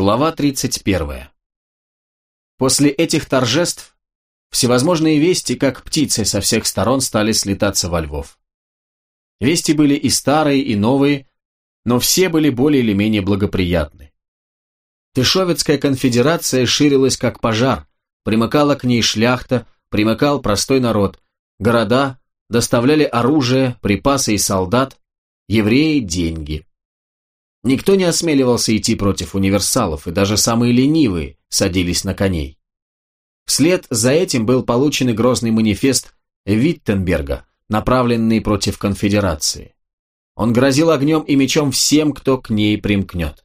Глава 31. После этих торжеств всевозможные вести, как птицы со всех сторон, стали слетаться во Львов. Вести были и старые, и новые, но все были более или менее благоприятны. Тышовецкая конфедерация ширилась как пожар, примыкала к ней шляхта, примыкал простой народ, города доставляли оружие, припасы и солдат, евреи – деньги. Никто не осмеливался идти против универсалов, и даже самые ленивые садились на коней. Вслед за этим был получен и грозный манифест Виттенберга, направленный против конфедерации. Он грозил огнем и мечом всем, кто к ней примкнет.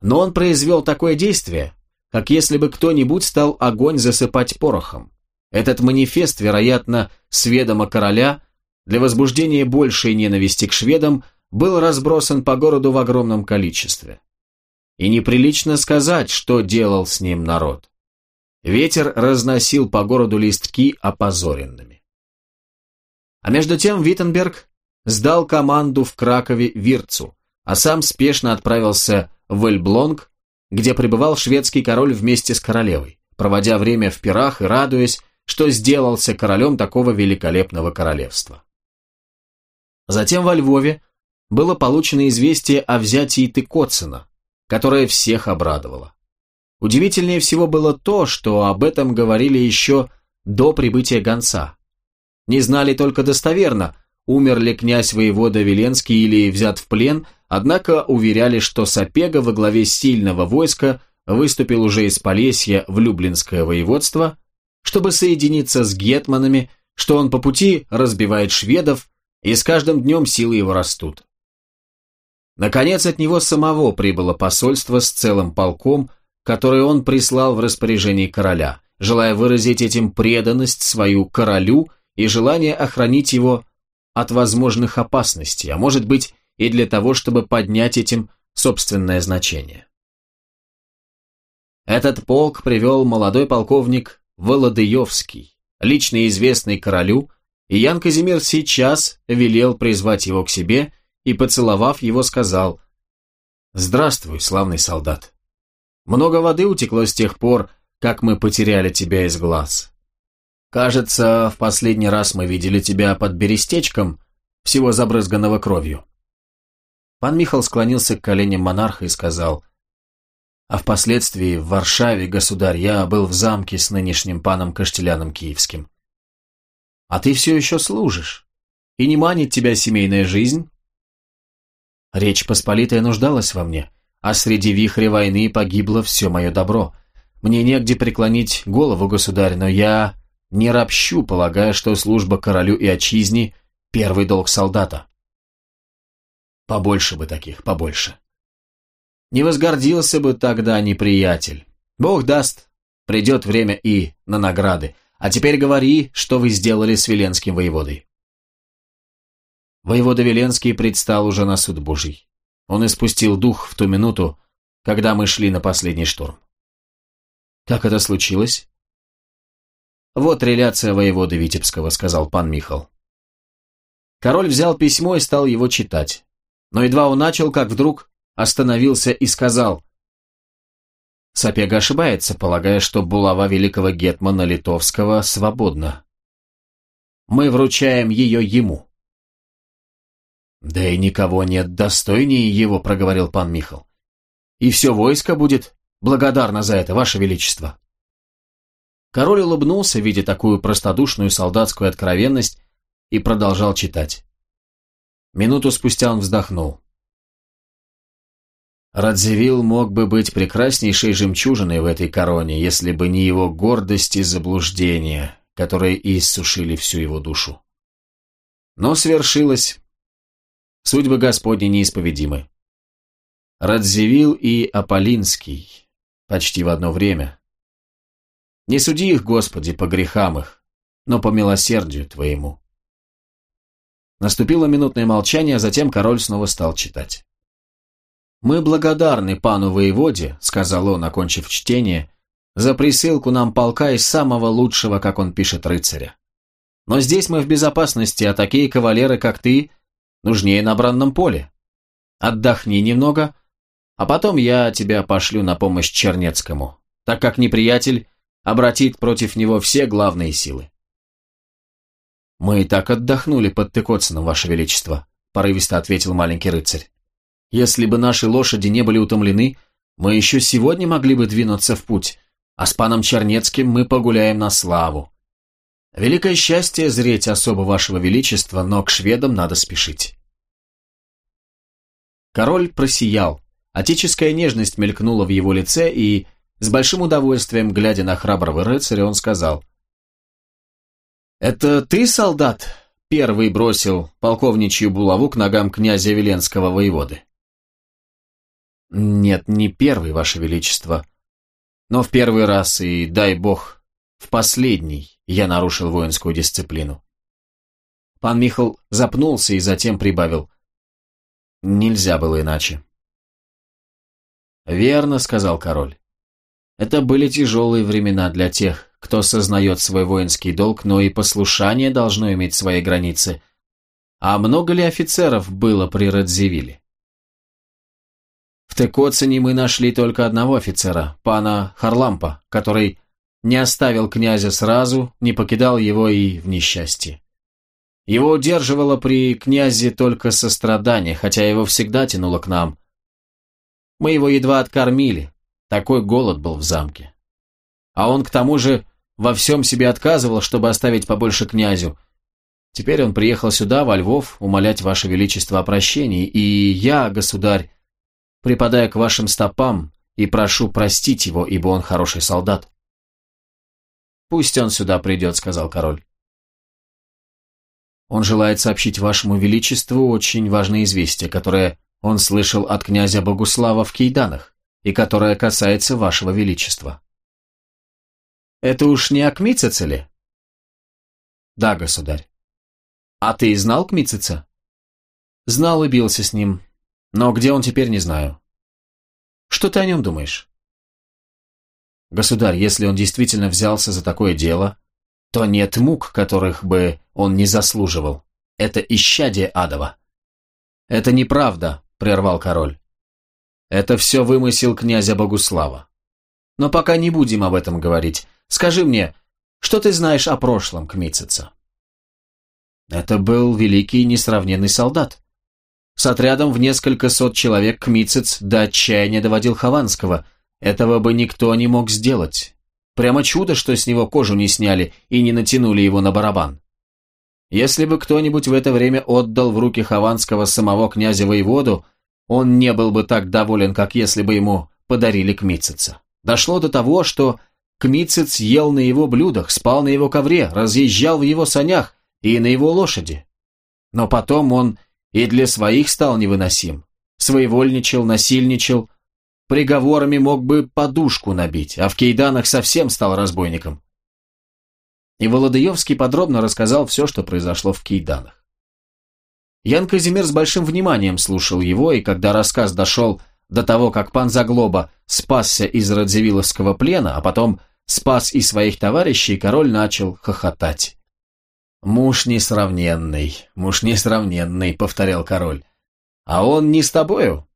Но он произвел такое действие, как если бы кто-нибудь стал огонь засыпать порохом. Этот манифест, вероятно, с ведома короля, для возбуждения большей ненависти к шведам, был разбросан по городу в огромном количестве. И неприлично сказать, что делал с ним народ. Ветер разносил по городу листки опозоренными. А между тем Виттенберг сдал команду в Кракове Вирцу, а сам спешно отправился в Эльблонг, где пребывал шведский король вместе с королевой, проводя время в пирах и радуясь, что сделался королем такого великолепного королевства. Затем во Львове было получено известие о взятии Тыкоцина, которое всех обрадовало. Удивительнее всего было то, что об этом говорили еще до прибытия гонца. Не знали только достоверно, умер ли князь воевода Веленский или взят в плен, однако уверяли, что Сапега во главе сильного войска выступил уже из Полесья в Люблинское воеводство, чтобы соединиться с гетманами, что он по пути разбивает шведов, и с каждым днем силы его растут. Наконец от него самого прибыло посольство с целым полком, которое он прислал в распоряжении короля, желая выразить этим преданность свою королю и желание охранить его от возможных опасностей, а может быть и для того, чтобы поднять этим собственное значение. Этот полк привел молодой полковник Володыевский, лично известный королю, и Ян Казимир сейчас велел призвать его к себе и, поцеловав его, сказал «Здравствуй, славный солдат. Много воды утекло с тех пор, как мы потеряли тебя из глаз. Кажется, в последний раз мы видели тебя под берестечком, всего забрызганного кровью». Пан Михал склонился к коленям монарха и сказал «А впоследствии в Варшаве, государь, я был в замке с нынешним паном Каштеляном Киевским. А ты все еще служишь, и не манит тебя семейная жизнь?» Речь Посполитая нуждалась во мне, а среди вихря войны погибло все мое добро. Мне негде преклонить голову, государь, но я не ропщу, полагая, что служба королю и отчизне – первый долг солдата. Побольше бы таких, побольше. Не возгордился бы тогда неприятель. Бог даст, придет время и на награды. А теперь говори, что вы сделали с Веленским воеводой. Воевода Веленский предстал уже на суд Божий. Он испустил дух в ту минуту, когда мы шли на последний штурм. Как это случилось? Вот реляция воеводы Витебского, сказал пан Михал. Король взял письмо и стал его читать. Но едва он начал, как вдруг остановился и сказал Сапега ошибается, полагая, что булава великого гетмана Литовского свободна. Мы вручаем ее ему. «Да и никого нет достойнее его», — проговорил пан Михал. «И все войско будет благодарно за это, ваше величество». Король улыбнулся, видя такую простодушную солдатскую откровенность, и продолжал читать. Минуту спустя он вздохнул. Радзивилл мог бы быть прекраснейшей жемчужиной в этой короне, если бы не его гордость и заблуждение, которые иссушили всю его душу. Но свершилось, Судьбы Господни неисповедимы. Радзивилл и Аполлинский почти в одно время. Не суди их, Господи, по грехам их, но по милосердию Твоему. Наступило минутное молчание, а затем король снова стал читать. «Мы благодарны пану воеводе», — сказал он, окончив чтение, «за присылку нам полка из самого лучшего, как он пишет, рыцаря. Но здесь мы в безопасности, а такие кавалеры, как ты, нужнее на бранном поле. Отдохни немного, а потом я тебя пошлю на помощь Чернецкому, так как неприятель обратит против него все главные силы. «Мы и так отдохнули под Тыкоцином, Ваше Величество», — порывисто ответил маленький рыцарь. «Если бы наши лошади не были утомлены, мы еще сегодня могли бы двинуться в путь, а с паном Чернецким мы погуляем на славу. Великое счастье зреть особо Вашего Величества, но к шведам надо спешить». Король просиял, отеческая нежность мелькнула в его лице, и, с большим удовольствием, глядя на храброго рыцаря, он сказал, «Это ты, солдат, первый бросил полковничью булаву к ногам князя Веленского воеводы?» «Нет, не первый, Ваше Величество. Но в первый раз, и, дай бог, в последний я нарушил воинскую дисциплину». Пан Михал запнулся и затем прибавил. «Нельзя было иначе». «Верно», — сказал король. «Это были тяжелые времена для тех, кто сознает свой воинский долг, но и послушание должно иметь свои границы. А много ли офицеров было при Радзивилле? В Текоцине мы нашли только одного офицера, пана Харлампа, который не оставил князя сразу, не покидал его и в несчастье. Его удерживало при князе только сострадание, хотя его всегда тянуло к нам. Мы его едва откормили, такой голод был в замке. А он к тому же во всем себе отказывал, чтобы оставить побольше князю. Теперь он приехал сюда, во Львов, умолять ваше величество о прощении, и я, государь, припадая к вашим стопам и прошу простить его, ибо он хороший солдат. «Пусть он сюда придет», — сказал король. Он желает сообщить вашему величеству очень важное известие, которое он слышал от князя Богуслава в Кейданах и которое касается вашего величества. Это уж не Акмицеца ли? Да, государь. А ты знал Кмицеца? Знал и бился с ним, но где он теперь, не знаю. Что ты о нем думаешь? Государь, если он действительно взялся за такое дело, то нет мук, которых бы он не заслуживал. Это исчадие адова. Это неправда, прервал король. Это все вымысел князя Богуслава. Но пока не будем об этом говорить. Скажи мне, что ты знаешь о прошлом Кмитцица?» Это был великий несравненный солдат. С отрядом в несколько сот человек Кмицец до отчаяния доводил Хованского. Этого бы никто не мог сделать. Прямо чудо, что с него кожу не сняли и не натянули его на барабан. Если бы кто-нибудь в это время отдал в руки Хованского самого князя-воеводу, он не был бы так доволен, как если бы ему подарили Кмитцица. Дошло до того, что Кмицец ел на его блюдах, спал на его ковре, разъезжал в его санях и на его лошади. Но потом он и для своих стал невыносим. Своевольничал, насильничал, приговорами мог бы подушку набить, а в кейданах совсем стал разбойником. И Володаевский подробно рассказал все, что произошло в кейданах. Ян Казимир с большим вниманием слушал его, и когда рассказ дошел до того, как пан Заглоба спасся из Радзивилловского плена, а потом спас и своих товарищей, король начал хохотать. «Муж несравненный, муж несравненный», — повторял король. «А он не с тобою?»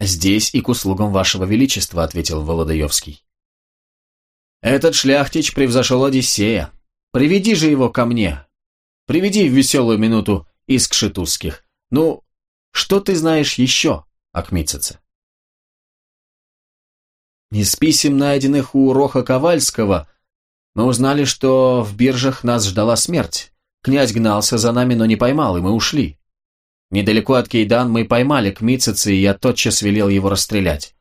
«Здесь и к услугам вашего величества», — ответил Володаевский. «Этот шляхтич превзошел Одиссея. Приведи же его ко мне. Приведи в веселую минуту из кшетузских. Ну, что ты знаешь еще о Кмитцице?» Из писем, найденных у Роха Ковальского, мы узнали, что в биржах нас ждала смерть. Князь гнался за нами, но не поймал, и мы ушли. Недалеко от Кейдан мы поймали Кмитцица, и я тотчас велел его расстрелять.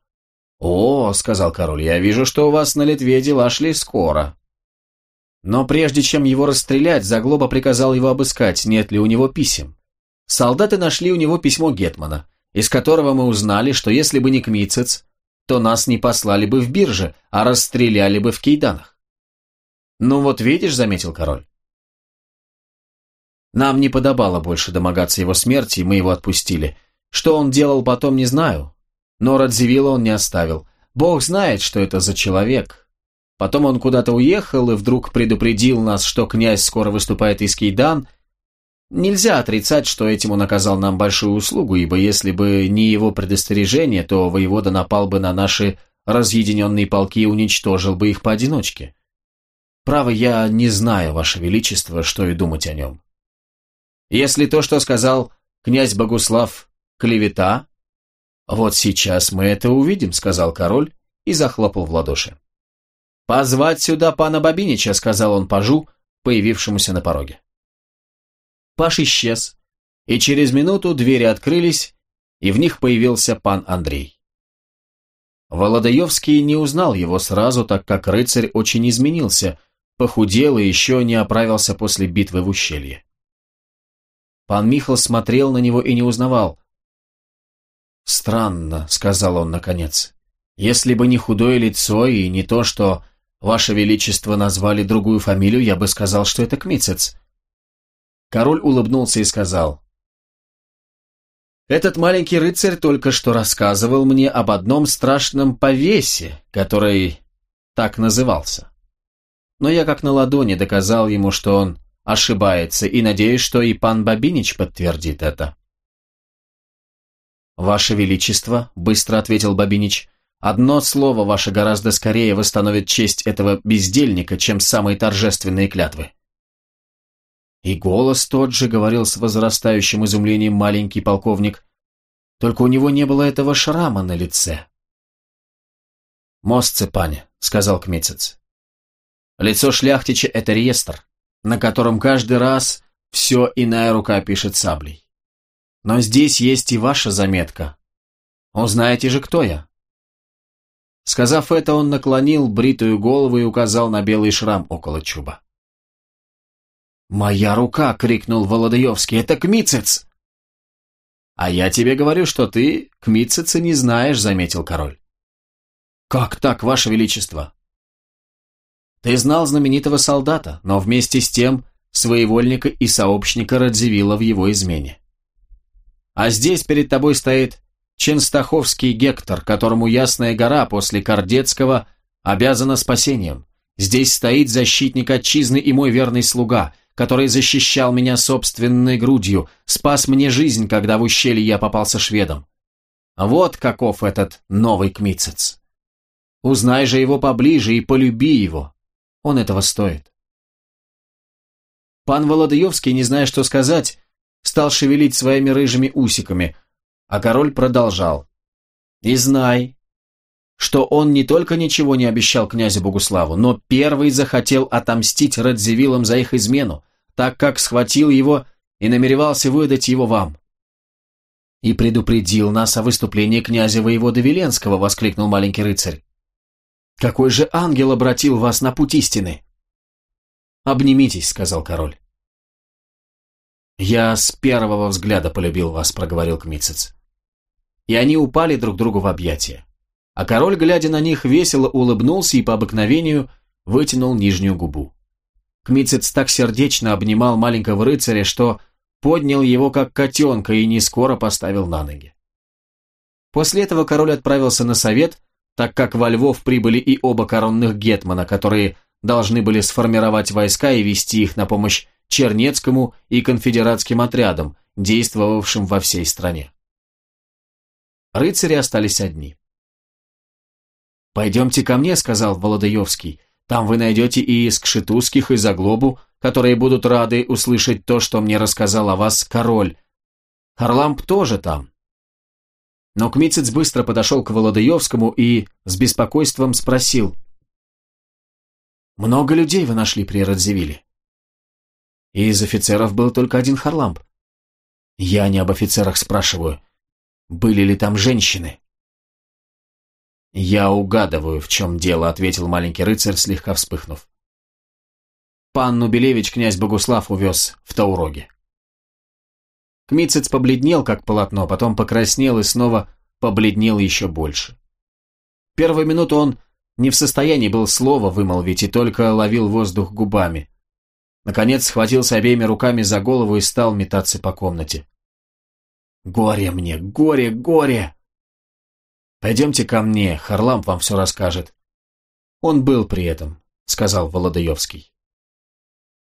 «О, — сказал король, — я вижу, что у вас на Литве дела шли скоро». Но прежде чем его расстрелять, Заглоба приказал его обыскать, нет ли у него писем. Солдаты нашли у него письмо Гетмана, из которого мы узнали, что если бы не Кмитцец, то нас не послали бы в бирже, а расстреляли бы в кейданах. «Ну вот видишь», — заметил король. Нам не подобало больше домогаться его смерти, и мы его отпустили. Что он делал потом, не знаю. Но Радзивилла он не оставил. Бог знает, что это за человек. Потом он куда-то уехал и вдруг предупредил нас, что князь скоро выступает из Кейдан. Нельзя отрицать, что этим он оказал нам большую услугу, ибо если бы не его предостережение, то воевода напал бы на наши разъединенные полки и уничтожил бы их поодиночке. Право, я не знаю, Ваше Величество, что и думать о нем. Если то, что сказал князь Богуслав, клевета, вот сейчас мы это увидим, сказал король и захлопал в ладоши. «Позвать сюда пана Бабинича», — сказал он пажу, появившемуся на пороге. Паш исчез, и через минуту двери открылись, и в них появился пан Андрей. Володаевский не узнал его сразу, так как рыцарь очень изменился, похудел и еще не оправился после битвы в ущелье. Пан Михал смотрел на него и не узнавал. «Странно», — сказал он наконец. «Если бы не худое лицо и не то, что Ваше Величество назвали другую фамилию, я бы сказал, что это Кмицец. Король улыбнулся и сказал, «Этот маленький рыцарь только что рассказывал мне об одном страшном повесе, который так назывался. Но я как на ладони доказал ему, что он ошибается, и надеюсь, что и пан Бабинич подтвердит это». «Ваше Величество», — быстро ответил Бабинич, — «одно слово ваше гораздо скорее восстановит честь этого бездельника, чем самые торжественные клятвы». И голос тот же говорил с возрастающим изумлением маленький полковник. Только у него не было этого шрама на лице. «Мост цепаня», — сказал Кмецец. «Лицо шляхтича — это реестр, на котором каждый раз все иная рука пишет саблей. Но здесь есть и ваша заметка. Узнаете же, кто я?» Сказав это, он наклонил бритую голову и указал на белый шрам около чуба. «Моя рука!» — крикнул Володаевский. «Это Кмицец!» «А я тебе говорю, что ты Кмицеца не знаешь», — заметил король. «Как так, ваше величество?» «Ты знал знаменитого солдата, но вместе с тем своевольника и сообщника Радзивилла в его измене. А здесь перед тобой стоит Ченстаховский Гектор, которому Ясная гора после Кордецкого обязана спасением. Здесь стоит защитник отчизны и мой верный слуга, который защищал меня собственной грудью, спас мне жизнь, когда в ущелье я попался шведом. Вот каков этот новый Кмицец. Узнай же его поближе и полюби его. Он этого стоит. Пан Володаевский, не зная, что сказать, стал шевелить своими рыжими усиками, а король продолжал. «И знай, что он не только ничего не обещал князю Богуславу, но первый захотел отомстить Радзивиллам за их измену, так как схватил его и намеревался выдать его вам. «И предупредил нас о выступлении князя воевода Веленского», — воскликнул маленький рыцарь. «Какой же ангел обратил вас на путь истины?» «Обнимитесь», — сказал король. «Я с первого взгляда полюбил вас», — проговорил Кмицец. И они упали друг другу в объятия. А король, глядя на них, весело улыбнулся и по обыкновению вытянул нижнюю губу. Кмицец так сердечно обнимал маленького рыцаря, что поднял его как котенка и не скоро поставил на ноги. После этого король отправился на совет, так как во Львов прибыли и оба коронных гетмана, которые должны были сформировать войска и вести их на помощь Чернецкому и конфедератским отрядам, действовавшим во всей стране. Рыцари остались одни. «Пойдемте ко мне», — сказал Володаевский, там вы найдете и из Кшетузских, и Заглобу, которые будут рады услышать то, что мне рассказал о вас король. Харламп тоже там. Но Кмицец быстро подошел к Володаевскому и с беспокойством спросил. «Много людей вы нашли при Радзивилле?» «Из офицеров был только один Харламп». «Я не об офицерах спрашиваю. Были ли там женщины?» «Я угадываю, в чем дело», — ответил маленький рыцарь, слегка вспыхнув. «Панну Белевич князь Богуслав увез в Тауроге». Кмицец побледнел, как полотно, потом покраснел и снова побледнел еще больше. Первую минуту он не в состоянии был слова вымолвить и только ловил воздух губами. Наконец схватился обеими руками за голову и стал метаться по комнате. «Горе мне, горе, горе!» «Пойдемте ко мне, Харламп вам все расскажет». «Он был при этом», — сказал Володаевский.